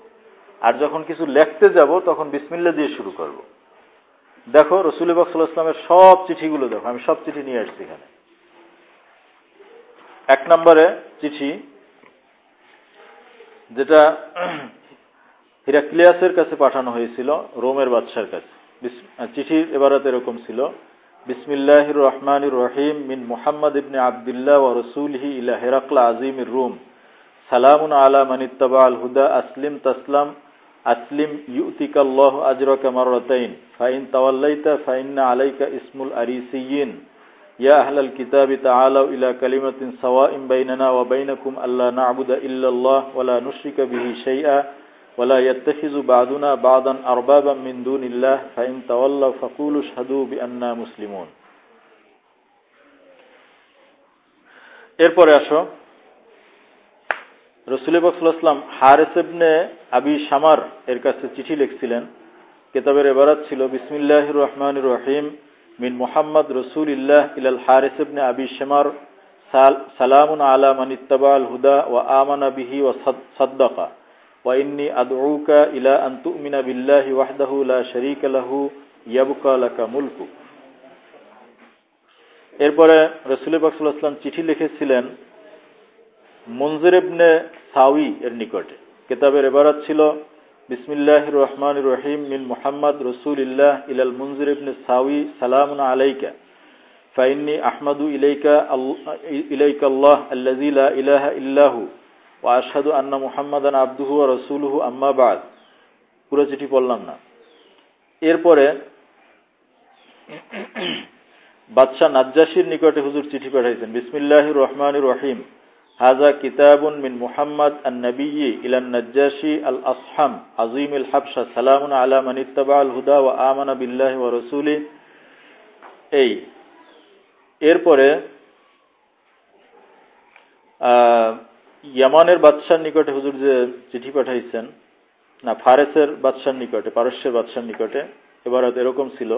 আর যখন কিছু লেখতে যাব, তখন বিসমিল্লা দিয়ে শুরু করব। দেখো, রসুল সাল্লাহ ইসলামের সব চিঠিগুলো দেখো, আমি সব চিঠি নিয়ে আসছি এখানে এক নম্বরে চিঠি, যেটা হিরাক্লিয়াসের কাছে পাঠানো হয়েছিল, রোমের বাদশার কাছে চিঠির এবারত এরকম ছিল بسم الله الرحمن الرحيم من محمد بن عبد الله ورسوله إلى هرقل عظيم الروم سلام على من اتبع الهدى أسلم تسلم أسلم يؤتك الله أجرك مرتين فإن توليت فإن عليك اسم الأريسيين يا أهل الكتاب تعالوا إلى كلمة سواء بيننا وبينكم ألا نعبد إلا الله ولا نشرك به شيئا ولا يتخذ بعضنا بعضا أربابا من دون الله فإن تولوا فقولوا اشهدوا بأننا مسلمون এরপরে আসো রসুল বকসাল্লাম হারেসেবনে আবি শামার এর কাছে চিঠি লিখছিলেন কেতাবের এবারাত ছিল বিসমিল্লাহ রহমান রহিম মিন মোহাম্মদ রসুল ইল্লাহ ইলাল হারেসেবনে আবি শামার সালামুন আলা মানিত্তাবা আল হুদা ও আমানা বিহি ও সদ্দাকা وإني أدعوك إلى أن تؤمن بالله وحده لا شريك له يبقى لك ملك এরপরে রসুল বাকসাল্লাম চিঠি লিখেছিলেন মঞ্জুর ইবনে সাউই এর নিকটে কেতাবের এবারত ছিল বিসমিল্লাহ রহমান রহিম মিন মোহাম্মদ রসুল ইল্লাহ ইলাল মঞ্জুর ইবনে সাউই সালাম আলাইকা ফাইন্নি আহমদু ইলাইকা ইলাইকা আল্লাহ আল্লাজি লা ইলাহা ইল্লাহু ও আসাদু আন্না মুহাম্মাদান আব্দুহু ও রসুলহু আম্মা বাদ পুরো চিঠি পড়লাম না। এরপরে বাদশাহ নাজ্জাসির নিকটে হুজুর চিঠি পাঠাইছেন। বিসমিল্লাহ রহমান রহিম। হাজা কিতাবুন মিন মুহাম্মদ আন নবী ইলান নাজ্জাসি আল আসহাম আজিম আল হাবশা। সালামুন আলা মান আল হুদা ওয়া আমানা বিল্লাহি ওয়া রাসূলি। এই। এরপরে ইয়ামানের বাদশার নিকটে হুজুর যে চিঠি পাঠাইছেন, না, ফারেসের বাদশার নিকটে, পারস্যের বাদশার নিকটে এবার এরকম ছিল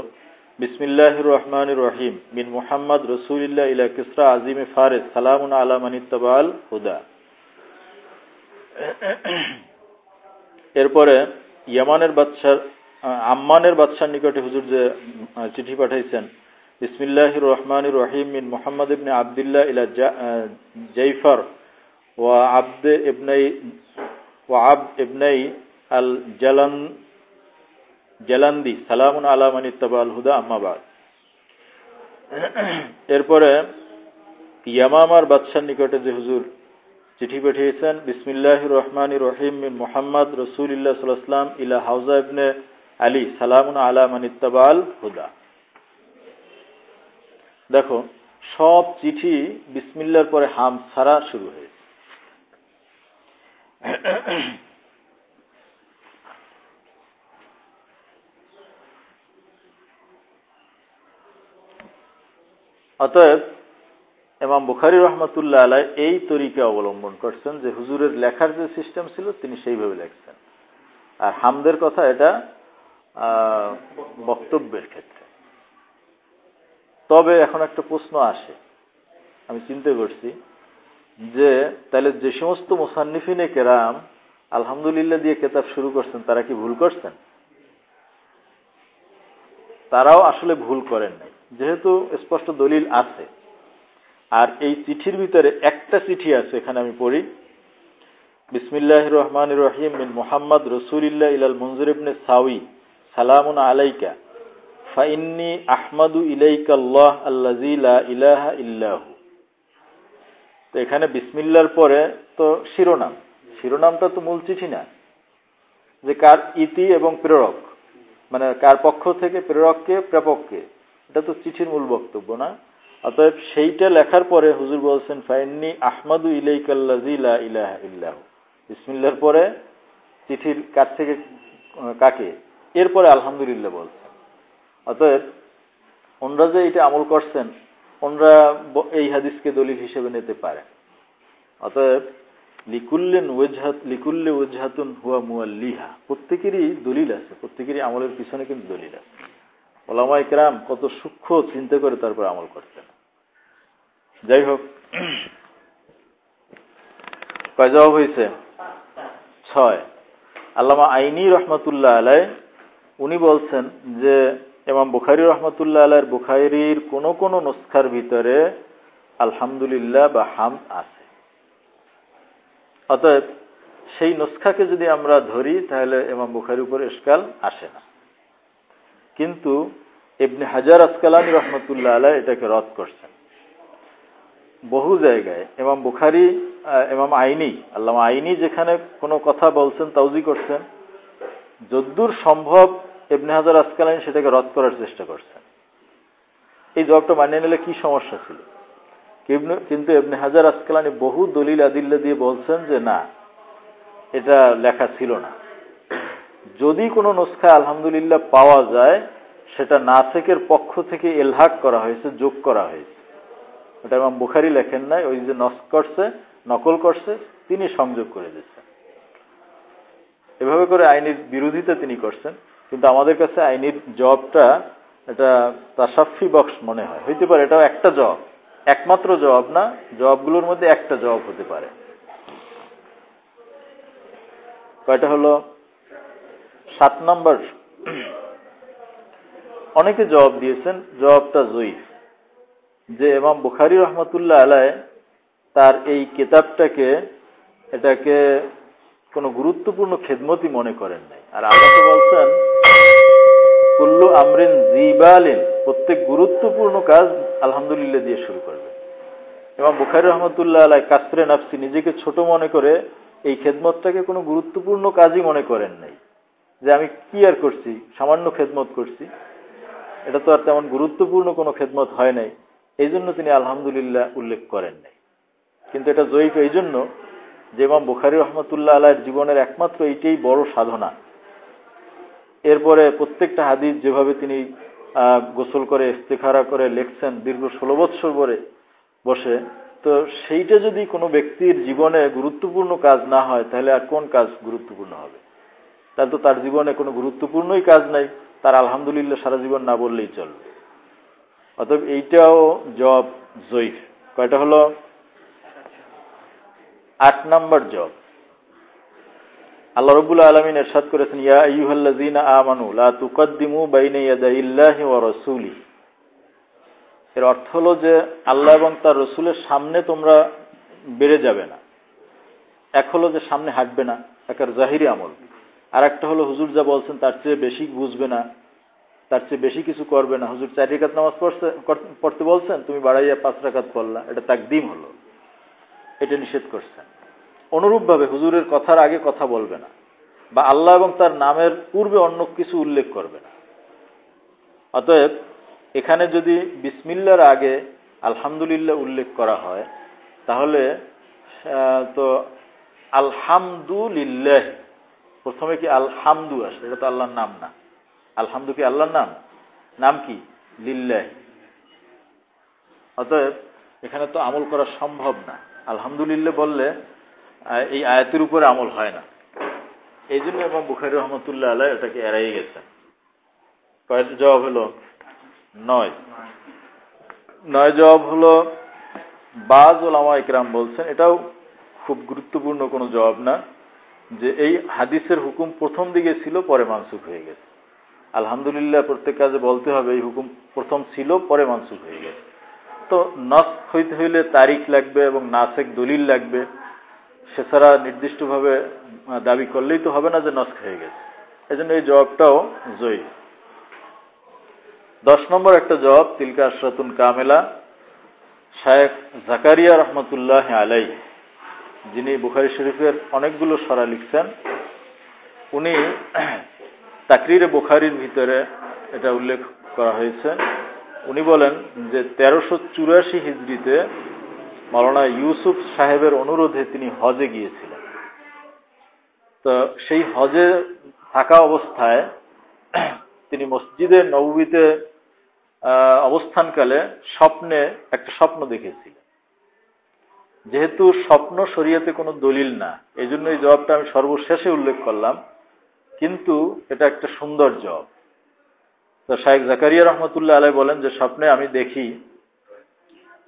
বিসমিল্লাহ রহমান রহিম বিন মুহাম্মদ রসুলিল্লাহ ইলা কিসরা আজিমে ফারেস, সালামুন আলা মানিত্তাবাল হুদা। এরপরে ইয়ামানের বাদশার, আম্মানের বাদশার নিকটে হুজুর যে চিঠি পাঠাইছেন বিসমিল্লাহ রহমান রহিম, মিন মোহাম্মদ ইবনে আবদুল্লাহ ইলা জাইফার وعبد ابني وعبد ابني الجلن জেলান্দি সালামুন আলামান ইত্তাবাল হুদা আম্মাবাদ এরপরে ইয়ামামার বাদশার নিকটে যে হুজুর চিঠি পাঠিয়েছেন বিসমিল্লাহ রহমান রহিম মিন মোহাম্মদ রসুল্লাহ সাল্লাম ইলা হাউজা ইবনে আলী সালামুন আলামান ইত্তাবাল হুদা দেখো সব চিঠি বিসমিল্লার পরে হাম ছাড়া শুরু হয়েছে [coughs] অতএব এমাম বুখারি রহমতুল্লাহ আলাই এই তরিকা অবলম্বন করছেন যে হুজুরের লেখার যে সিস্টেম ছিল, তিনি সেইভাবে লেখছেন। আর হামদের কথা এটা বক্তব্যের ক্ষেত্রে। তবে এখন একটা প্রশ্ন আসে। আমি চিন্তা করছি যে তাহলে যে সমস্ত মুসান্নিফিনে কেরাম আলহামদুলিল্লাহ দিয়ে কেতাব শুরু করছেন, তারা কি ভুল করছেন? তারাও আসলে ভুল করেন নাই। যেহেতু স্পষ্ট দলিল আছে। আর এই চিঠির ভিতরে একটা চিঠি আছে, এখানে আমি পড়ি। বিসমিল্লাহ রহমান রহিম বিন মোহাম্মদ রসুলিল্লাহ ইলাল মঞ্জুর ইবনে সাউই, সালামুন আলাইকা। ফাইন্নি আহমাদু ইলাইকাল্লাহ আল্লাহ লা ইলাহা ইল্লাহু। এখানে বিসমিল্লার পরে তো শিরোনাম। শিরোনামটা তো মূল চিঠি না। যে কার ইতি এবং প্রেরক। মানে কার পক্ষ থেকে প্রেরককে, প্রেপককে। এটা তো চিঠির মূল বক্তব্য না। অতএব সেইটা লেখার পরে হুজুর বলছেন, ফাইন্নি আহমাদু ইলাইকাল্লাজিলা ইলাহ পরে চিঠির কার থেকে, কাকে? এরপরে আলহামদুলিল্লাহ বলছেন। অতএব ওনরা যে এটা আমল করছেন ওনরা এই হাদিসকে দলিল হিসেবে নিতে পারে। অতএব লিকুল্লেন ওয়েজহাত লিকুল্লে ওয়েজহাতুন হুয়া প্রত্যেকেরই দলিল আছে, প্রত্যেকেরই আমলের পিছনে কিন্তু দলিল আছে। ওলামা ইকরাম কত সূক্ষ্ম চিন্তা করে তারপর আমল করতেন। যাই হোক, কয় জবাব হয়েছে ছয়। আল্লামা আইনি রহমতুল্লাহ আলাই উনি বলছেন যে এমাম বুখারি রহমতুল্লাহ আলাইয়ের বুখারির কোন কোন নুস্খার ভিতরে আলহামদুলিল্লাহ বা হাম আছে। অতএব সেই নুস্খাকে যদি আমরা ধরি, তাহলে এমাম বুখারির উপর এসকাল আসে না। কিন্তু ইবনে হাজার আসকালানি রহমতুল্লাহ আলাই এটাকে রদ করছেন। বহু জায়গায় এমাম বুখারি এমাম আইনি আল্লাহ আইনি যেখানে কোনো কথা বলছেন তাউজি করছেন, যদ্দূর সম্ভব এবনে হাজার আসকালানি সেটাকে রদ করার চেষ্টা করছেন। এই জবাবটা মানিয়ে নিলে কি সমস্যা ছিল? কিন্তু এবনে হাজার আসকালানি বহু দলিল আদিল্লা দিয়ে বলছেন যে না, এটা লেখা ছিল না। যদি কোনো নুস্খা আলহামদুলিল্লাহ পাওয়া যায়, সেটা নাসেকের পক্ষ থেকে এলহাক করা হয়েছে, যোগ করা হয়েছে। ওটা এবং বুখারি লেখেন নাই, ওই যে নস করছে, নকল করছে, তিনি সংযোগ করে দিচ্ছেন। এভাবে করে আইনের বিরোধিতা তিনি করছেন। কিন্তু আমাদের কাছে আইনের জবটা এটা তাসাফি বক্স মনে হয়। হইতে পারে এটাও একটা জব একমাত্র জবাব না, জবাবগুলোর মধ্যে একটা জবাব হতে পারে। কয়টা হলো? সাত নম্বর। অনেকে জবাব দিয়েছেন, জবাবটা জয়ীফ। যে এমাম বুখারি রহমতুল্লাহ আলায় তার এই কেতাবটাকে, এটাকে কোনো গুরুত্বপূর্ণ খেদমতি মনে করেন নাই। আর আগাতে বলছেন কুল্লু আমরিন জিবালিন, প্রত্যেক গুরুত্বপূর্ণ কাজ আলহামদুলিল্লাহ দিয়ে শুরু করবে। এবং বুখারি রহমতুল্লাহ আলাই কাস্ত্রে নাফসি নিজেকে ছোট মনে করে এই খেদমতটাকে কোনো গুরুত্বপূর্ণ কাজই মনে করেন নাই। যে আমি কি আর করছি? সামান্য খেদমত করছি। এটা তো আর তেমন গুরুত্বপূর্ণ কোনো খেদমত হয় নাই। এই জন্য তিনি আলহামদুলিল্লাহ উল্লেখ করেন নাই। কিন্তু এটা জয়ীফ এই জন্য যে ইমাম বুখারি রহমতুল্লাহ আলাহের জীবনের একমাত্র এইটাই বড় সাধনা। এরপরে প্রত্যেকটা হাদিস যেভাবে তিনি গোসল করে, ইস্তেখারা করে লেখছেন দীর্ঘ ষোলো বৎসর পরে বসে, তো সেইটা যদি কোনো ব্যক্তির জীবনে গুরুত্বপূর্ণ কাজ না হয়, তাহলে আর কোন কাজ গুরুত্বপূর্ণ হবে? তাহলে তো তার জীবনে কোনো গুরুত্বপূর্ণই কাজ নাই, তার আলহামদুলিল্লাহ সারা জীবন না বললেই চলবে। অতএব এইটাও জব জয়ীফ। কয়টা হলো? আট নাম্বার জব। আল্লাহ রবুল্লা আলমিন করেছেন এর অর্থ হলো যে, আল্লাহ এবং তার রসুলের সামনে তোমরা বেড়ে যাবে না। এক হলো যে সামনে হাঁটবে না একের জাহিরি আমল। আর একটা হলো হুজুর যা বলছেন, তার চেয়ে বেশি বুঝবে না, তার চেয়ে বেশি কিছু করবে না। হুজুর চার রেখাত নামাজ পড়তে বলছেন, তুমি বাড়াইয়া পাঁচ রাখাত পড়লা। এটা তাকদিম হলো। এটা নিষেধ করছেন। অনুরূপভাবে হুজুরের কথার আগে কথা বলবে না বা আল্লাহ এবং তার নামের পূর্বে অন্য কিছু উল্লেখ করবে না। অতএব, এখানে যদি বিসমিল্লার আগে আলহামদুলিল্লাহ উল্লেখ করা হয়, তাহলে তো আলহামদুলিল্লাহ, প্রথমে কি আলহামদু আসে? এটা তো আল্লাহর নাম না। আলহামদু কি আল্লাহর নাম? নাম কি? লিল্লাহ। অতএব, এখানে তো আমল করা সম্ভব না। আলহামদুলিল্লাহ বললে এই আয়াতের উপরে আমল হয় না। এই জন্য এবং বুখারি রহমতুল্লাহ আল্লাহ এটাকে এড়াই গেছেন। কয়েক জবাব হলো নয়। নয় জবাব হলো, বাজ ওলামা ইকরাম বলছেন, এটাও খুব গুরুত্বপূর্ণ কোনো জবাব না, যে এই হাদিসের হুকুম প্রথম দিকে ছিল, পরে মানসুখ হয়ে গেছে। আলহামদুলিল্লাহ, প্রত্যেক কাজে বলতে হবে, এই হুকুম প্রথম ছিল, পরে মানসুখ হয়ে গেছে। তো নস হইতে হইলে তারিখ লাগবে এবং নাসেক দলিল লাগবে। সেছাড়া নির্দিষ্টভাবে দাবি করলেই তো হবে না যে নস হয়ে গেছে। এজন্য এই জবাবটাও জয়ী। দশ নম্বর একটা জবাব, তিলকা আশরাতুন কামেলা, শায়েখ জাকারিয়া রহমতুল্লাহ আলাই যিনি বুখারি শরীফের অনেকগুলো সরা লিখছেন। উনি তাকরিরে বুখারির ভিতরে এটা উল্লেখ করা হয়েছে। উনি বলেন যে তেরোশো চুরাশি হিজড়িতে মৌলানা ইউসুফ সাহেবের অনুরোধে তিনি হজে গিয়েছিলেন। তো সেই হজে থাকা অবস্থায় তিনি মসজিদের নবীতে অবস্থানকালে স্বপ্নে একটা স্বপ্ন দেখেছিলেন। যেহেতু স্বপ্ন শরীয়তে কোনো দলিল না এই জন্য এই জবাবটা আমি সর্বশেষে উল্লেখ করলাম, কিন্তু এটা একটা সুন্দর জব তো শাহেক জাকারিয়া রহমতুল্লাহ আলাই বলেন যে, স্বপ্নে আমি দেখি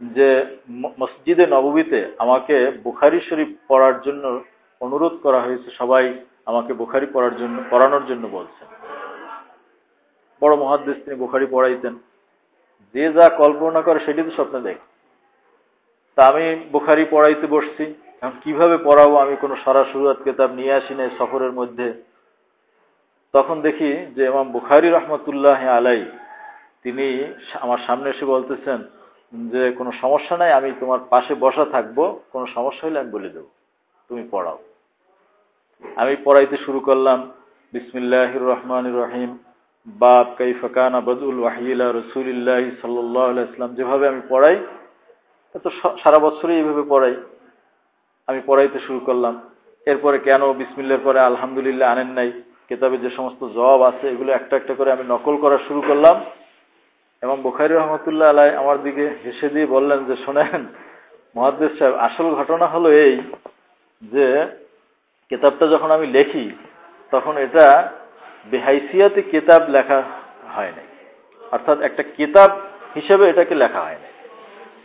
যে মসজিদে নববীতে আমাকে বুখারি শরীফ পড়ার জন্য অনুরোধ করা হয়েছে, সবাই আমাকে বুখারি পড়ার জন্য, পড়ানোর জন্য বলছেন। বড় মহাদ্দেশ তিনি বুখারি পড়াইতেন। যে যা কল্পনা করে সেটি তো স্বপ্নে দেখ। তা আমি বুখারি পড়াইতে বসছি। এখন কীভাবে পড়াবো আমি কোনো সারা কেতাব নিয়ে আসি নাই সফরের মধ্যে। তখন দেখি যে এমাম বুখারি রহমতুল্লাহ আলাই তিনি আমার সামনে এসে বলতেছেন যে কোনো সমস্যা নাই, আমি তোমার পাশে বসা থাকব, কোনো সমস্যা হলে আমি বলে দেব। তুমি পড়াও। আমি পড়াইতে শুরু করলাম বিসমিল্লাহ রহমান রহিম বাপ কাইফাকানা বদুল ওয়াহিলা রসুলিল্লাহ সাল্লাহ ইসলাম যেভাবে আমি পড়াই, তো সারা বছরই এইভাবে পড়াই। আমি পড়াইতে শুরু করলাম। এরপরে কেন বিসমিল্লার পরে আলহামদুলিল্লাহ আনেন নাই? কেতাবে যে সমস্ত জবাব আছে, এগুলো একটা একটা করে আমি নকল করা শুরু করলাম। এবং বুখারি রহমতুল্লাহ আলাই আমার দিকে হেসে দিয়ে বললেন যে, শোনেন, মহাদ্দেশ সাহেব, আসল ঘটনা হলো এই যে, কেতাবটা যখন আমি লেখি, তখন এটা বেহাইসিয়াতে কেতাব লেখা হয় নাই। অর্থাৎ একটা কেতাব হিসেবে এটাকে লেখা হয় নাই।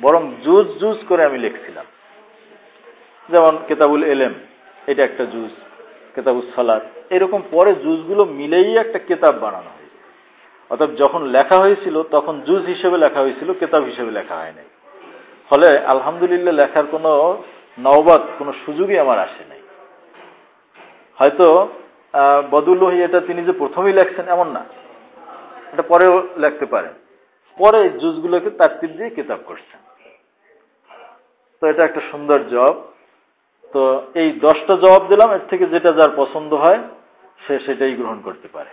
বরং জুজ জুজ করে আমি লিখছিলাম। যেমন কেতাবুল এলেম, এটা একটা জুজ কেতাবুল সালাদ এরকম পরে জুজগুলো মিলেই একটা কেতাব বানানো অর্থাৎ যখন লেখা হয়েছিল, তখন জুজ হিসেবে লেখা হয়েছিল, কেতাব হিসেবে লেখা হয় নাই। ফলে আলহামদুলিল্লাহ লেখার কোনো নওবাদ, কোনো সুযোগই আমার আসে নাই। হয়তো বদুল্লহি এটা তিনি যে প্রথমেই লেখছেন এমন না। এটা পরেও লেখতে পারেন। পরে জুজগুলোকে তারতিব দিয়ে কিতাব করছেন। তো এটা একটা সুন্দর জব তো এই দশটা জবাব দিলাম, এর থেকে যেটা যার পছন্দ হয়, সে সেটাই গ্রহণ করতে পারে।